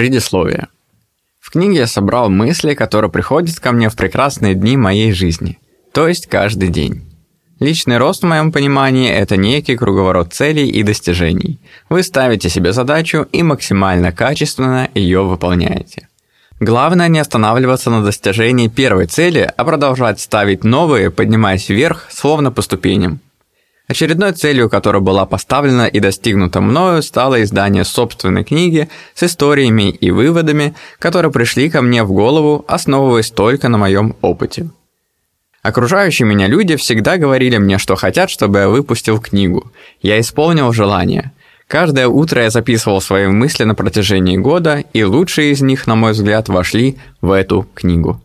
Предисловие. В книге я собрал мысли, которые приходят ко мне в прекрасные дни моей жизни, то есть каждый день. Личный рост в моем понимании – это некий круговорот целей и достижений. Вы ставите себе задачу и максимально качественно ее выполняете. Главное не останавливаться на достижении первой цели, а продолжать ставить новые, поднимаясь вверх, словно по ступеням. Очередной целью, которая была поставлена и достигнута мною, стало издание собственной книги с историями и выводами, которые пришли ко мне в голову, основываясь только на моем опыте. Окружающие меня люди всегда говорили мне, что хотят, чтобы я выпустил книгу. Я исполнил желание. Каждое утро я записывал свои мысли на протяжении года, и лучшие из них, на мой взгляд, вошли в эту книгу.